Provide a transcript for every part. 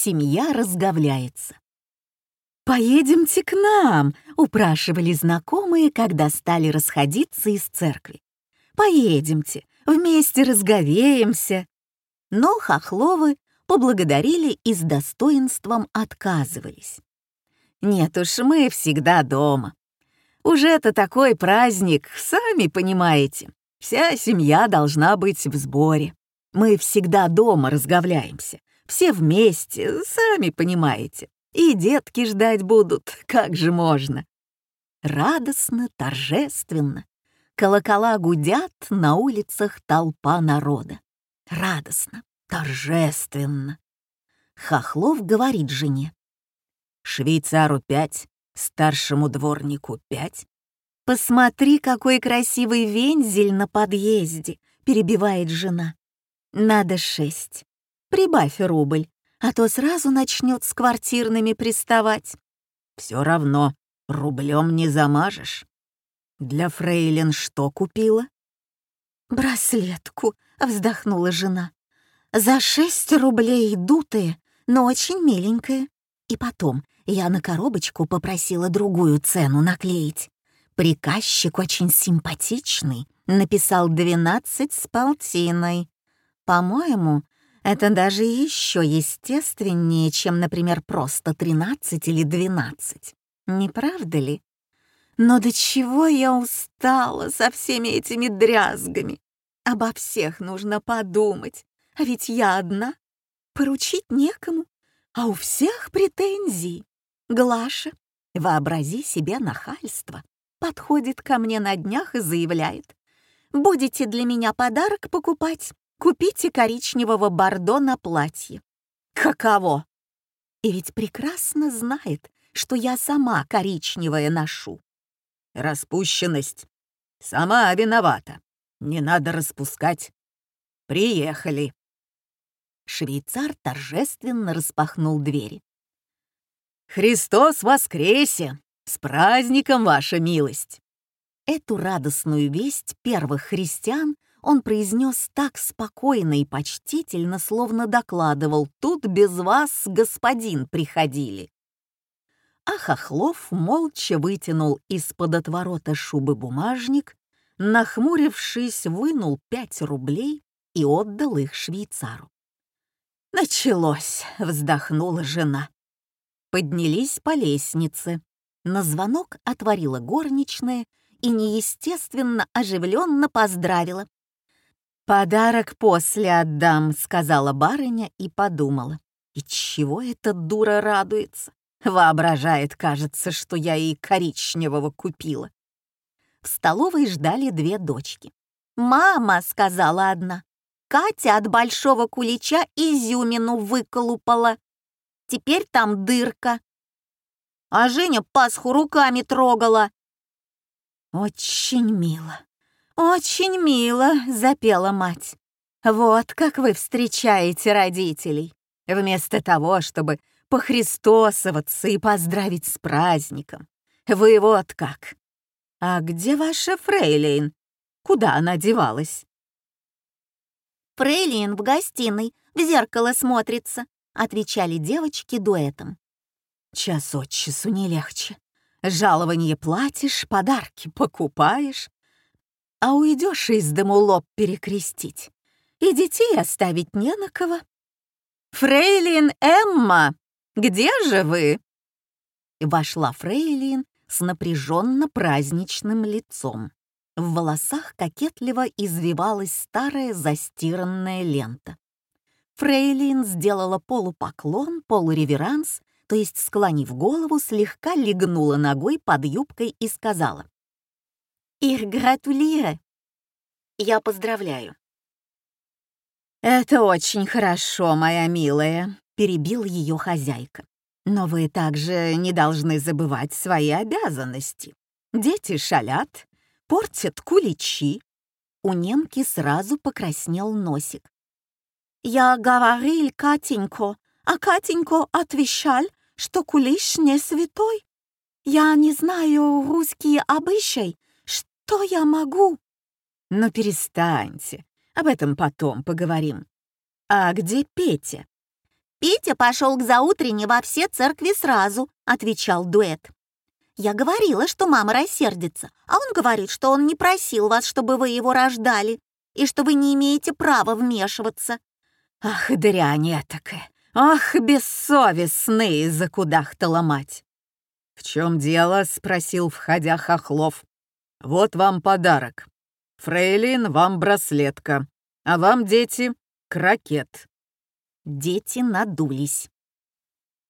семья разговляется. «Поедемте к нам», — упрашивали знакомые, когда стали расходиться из церкви. «Поедемте, вместе разговеемся». Но Хохловы поблагодарили и с достоинством отказывались. «Нет уж, мы всегда дома. Уже это такой праздник, сами понимаете. Вся семья должна быть в сборе. Мы всегда дома разговляемся. Все вместе, сами понимаете. И детки ждать будут, как же можно. Радостно, торжественно. Колокола гудят, на улицах толпа народа. Радостно, торжественно. Хохлов говорит жене. «Швейцару пять, старшему дворнику пять». «Посмотри, какой красивый вензель на подъезде», — перебивает жена. «Надо шесть. Прибавь рубль, а то сразу начнет с квартирными приставать». «Все равно, рублем не замажешь». «Для фрейлин что купила?» «Браслетку», — вздохнула жена. «За шесть рублей дутые, но очень миленькая. И потом, я на коробочку попросила другую цену наклеить. Приказчик очень симпатичный, написал двенадцать с полтиной. По-моему, это даже еще естественнее, чем, например, просто 13 или 12. Не правда ли? Но до чего я устала со всеми этими дрязгами. Обо всех нужно подумать. А ведь я одна. Поручить некому. А у всех претензии. Глаша, вообрази себе нахальство. Подходит ко мне на днях и заявляет. «Будете для меня подарок покупать? Купите коричневого бордо на платье. Каково? И ведь прекрасно знает, что я сама коричневое ношу. Распущенность. Сама виновата. Не надо распускать. Приехали. Швейцар торжественно распахнул двери. «Христос воскресе! С праздником, ваша милость!» Эту радостную весть первых христиан он произнес так спокойно и почтительно, словно докладывал «Тут без вас, господин, приходили». А Хохлов молча вытянул из-под отворота шубы бумажник, нахмурившись, вынул пять рублей и отдал их швейцару. «Началось!» — вздохнула жена. Поднялись по лестнице. На звонок отворила горничная и неестественно оживленно поздравила. «Подарок после отдам», — сказала барыня и подумала. «И чего эта дура радуется? Воображает, кажется, что я ей коричневого купила». В столовой ждали две дочки. «Мама», — сказала одна, — «Катя от большого кулича изюмину выколупала. Теперь там дырка». А Женя Пасху руками трогала. «Очень мило», «Очень мило», — запела мать. «Вот как вы встречаете родителей. Вместо того, чтобы похристосоваться и поздравить с праздником. Вы вот как. А где ваша фрейлин? Куда она девалась?» «Фрейлин в гостиной, в зеркало смотрится», — отвечали девочки дуэтом. «Час от часу не легче. Жалование платишь, подарки покупаешь, а уйдешь из дому лоб перекрестить, и детей оставить не на кого. «Фрейлин Эмма, где же вы?» Вошла Фрейлин с напряженно праздничным лицом. В волосах кокетливо извивалась старая застиранная лента. Фрейлин сделала полупоклон, полуреверанс, то есть, склонив голову, слегка легнула ногой под юбкой и сказала «Их гратулире!» «Я поздравляю». «Это очень хорошо, моя милая», — перебил ее хозяйка. «Но вы также не должны забывать свои обязанности. Дети шалят, портят куличи». У немки сразу покраснел носик. «Я говорил Катенько, а Катенько отвечал, что кулиш не святой. Я не знаю русские обычаи, что я могу?» «Ну перестаньте, об этом потом поговорим. А где Петя?» «Петя пошел к заутрене во все церкви сразу», — отвечал дуэт. «Я говорила, что мама рассердится, а он говорит, что он не просил вас, чтобы вы его рождали, и что вы не имеете права вмешиваться». «Ах, дрянь этакая! Ах, бессовестные!» — закудахтала мать. «В чем дело?» — спросил, входя Хохлов. «Вот вам подарок. Фрейлин, вам браслетка, а вам, дети, крокет». Дети надулись.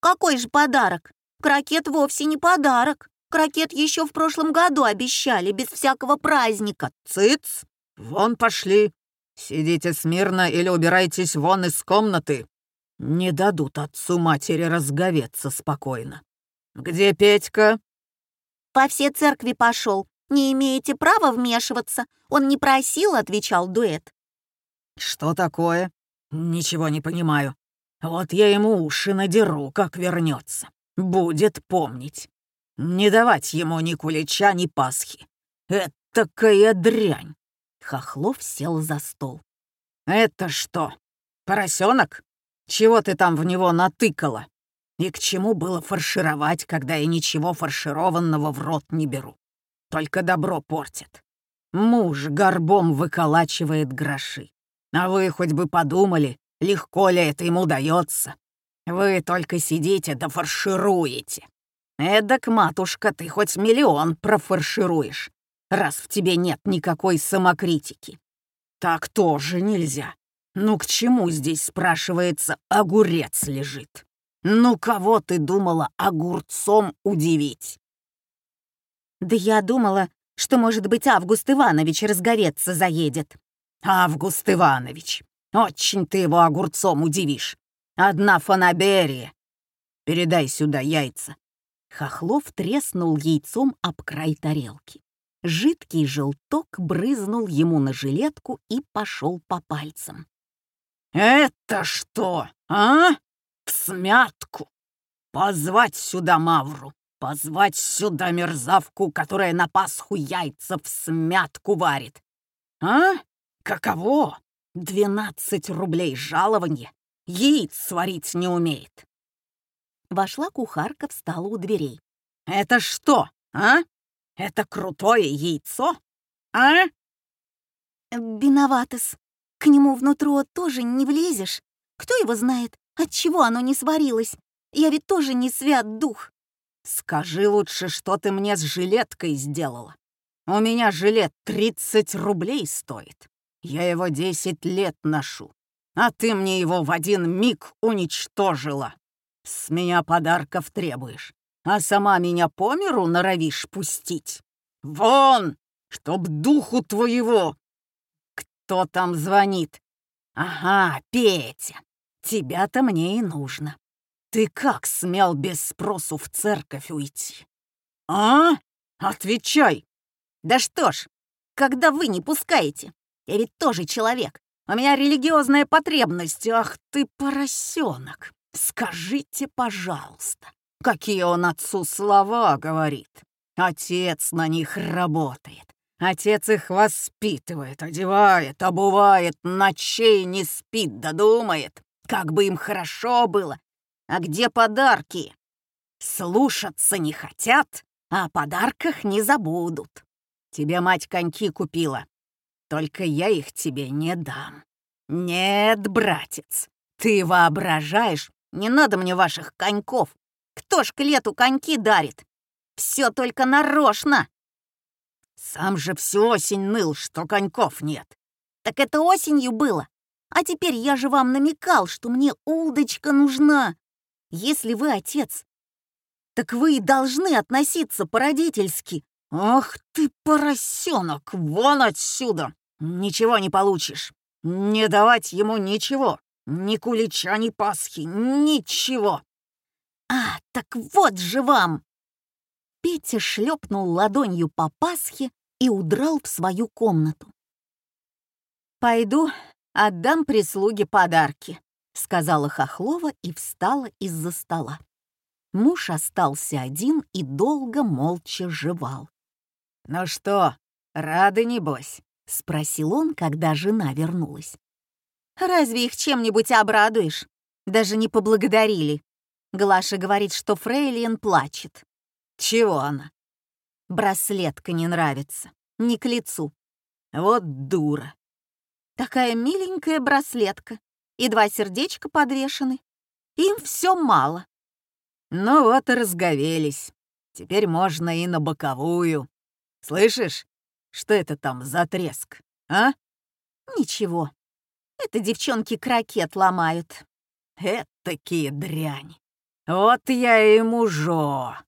«Какой же подарок? Крокет вовсе не подарок. Крокет еще в прошлом году обещали, без всякого праздника». «Цыц! Вон пошли! Сидите смирно или убирайтесь вон из комнаты. Не дадут отцу матери разговеться спокойно. Где Петька?» «По все церкви пошел. Не имеете права вмешиваться. Он не просил», — отвечал дуэт. «Что такое?» «Ничего не понимаю. Вот я ему уши надеру, как вернется. Будет помнить. Не давать ему ни кулича, ни пасхи. Это такая дрянь!» Хохлов сел за стол. «Это что, поросенок? Чего ты там в него натыкала? И к чему было фаршировать, когда я ничего фаршированного в рот не беру? Только добро портит. Муж горбом выколачивает гроши. А вы хоть бы подумали, легко ли это ему дается. Вы только сидите да фаршируете. Эдак, матушка, ты хоть миллион профаршируешь, раз в тебе нет никакой самокритики. Так тоже нельзя. Ну к чему здесь, спрашивается, огурец лежит? Ну кого ты думала огурцом удивить? Да я думала, что, может быть, Август Иванович разговеться заедет. Август Иванович, очень ты его огурцом удивишь. Одна фанаберия. Передай сюда яйца. Хохлов треснул яйцом об край тарелки. Жидкий желток брызнул ему на жилетку и пошел по пальцам. «Это что, а? В смятку! Позвать сюда Мавру, позвать сюда мерзавку, которая на Пасху яйца в смятку варит. А? Каково? Двенадцать рублей жалования? Яиц сварить не умеет. Вошла кухарка, встала у дверей. «Это что, а? Это крутое яйцо? А?» «Виноватас. К нему внутрь тоже не влезешь. Кто его знает, от чего оно не сварилось? Я ведь тоже не свят дух». «Скажи лучше, что ты мне с жилеткой сделала. У меня жилет 30 рублей стоит. Я его десять лет ношу, а ты мне его в один миг уничтожила. С меня подарков требуешь, а сама меня по миру норовишь пустить. Вон, чтоб духу твоего! Кто там звонит? Ага, Петя, тебя-то мне и нужно. Ты как смел без спросу в церковь уйти? А? Отвечай! Да что ж, когда вы не пускаете, я ведь тоже человек. У меня религиозная потребность. Ах ты, поросенок. Скажите, пожалуйста, какие он отцу слова говорит. Отец на них работает. Отец их воспитывает, одевает, обувает, ночей не спит, додумает, как бы им хорошо было. А где подарки? Слушаться не хотят, а о подарках не забудут. Тебе мать коньки купила, только я их тебе не дам. Нет, братец, ты воображаешь, не надо мне ваших коньков. Кто ж к лету коньки дарит? Все только нарочно. Сам же всю осень ныл, что коньков нет. Так это осенью было. А теперь я же вам намекал, что мне удочка нужна. Если вы отец, так вы и должны относиться по-родительски. Ах ты, поросенок, вон отсюда! Ничего не получишь. Не давать ему ничего. Ни кулича, ни пасхи, ничего. А, так вот же вам! Петя шлепнул ладонью по пасхе и удрал в свою комнату. «Пойду, отдам прислуге подарки», — сказала Хохлова и встала из-за стола. Муж остался один и долго молча жевал. «Ну что, рады, небось?» — спросил он, когда жена вернулась. «Разве их чем-нибудь обрадуешь? Даже не поблагодарили. Глаша говорит, что Фрейлин плачет. Чего она? Браслетка не нравится. Не к лицу. Вот дура. Такая миленькая браслетка. И два сердечка подвешены. Им все мало. Ну вот и разговелись. Теперь можно и на боковую. Слышишь, что это там за треск, а? Ничего. Это девчонки крокет ломают. Это такие дрянь. Вот я и мужо.